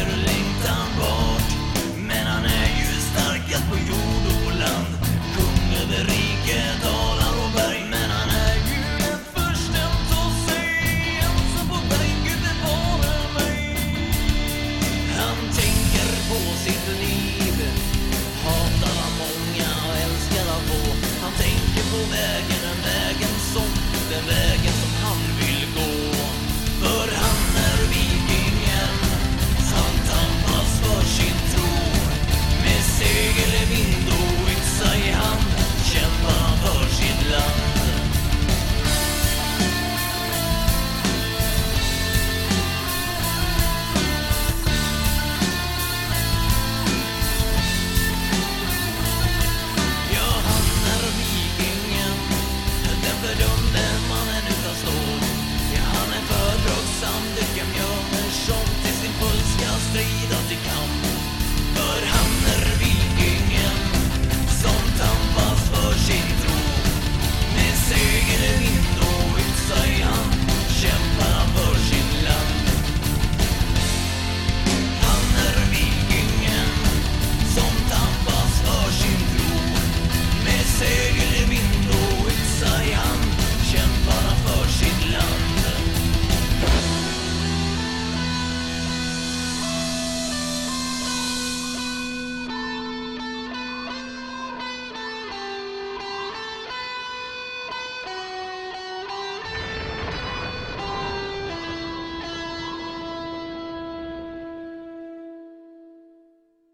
längtan bort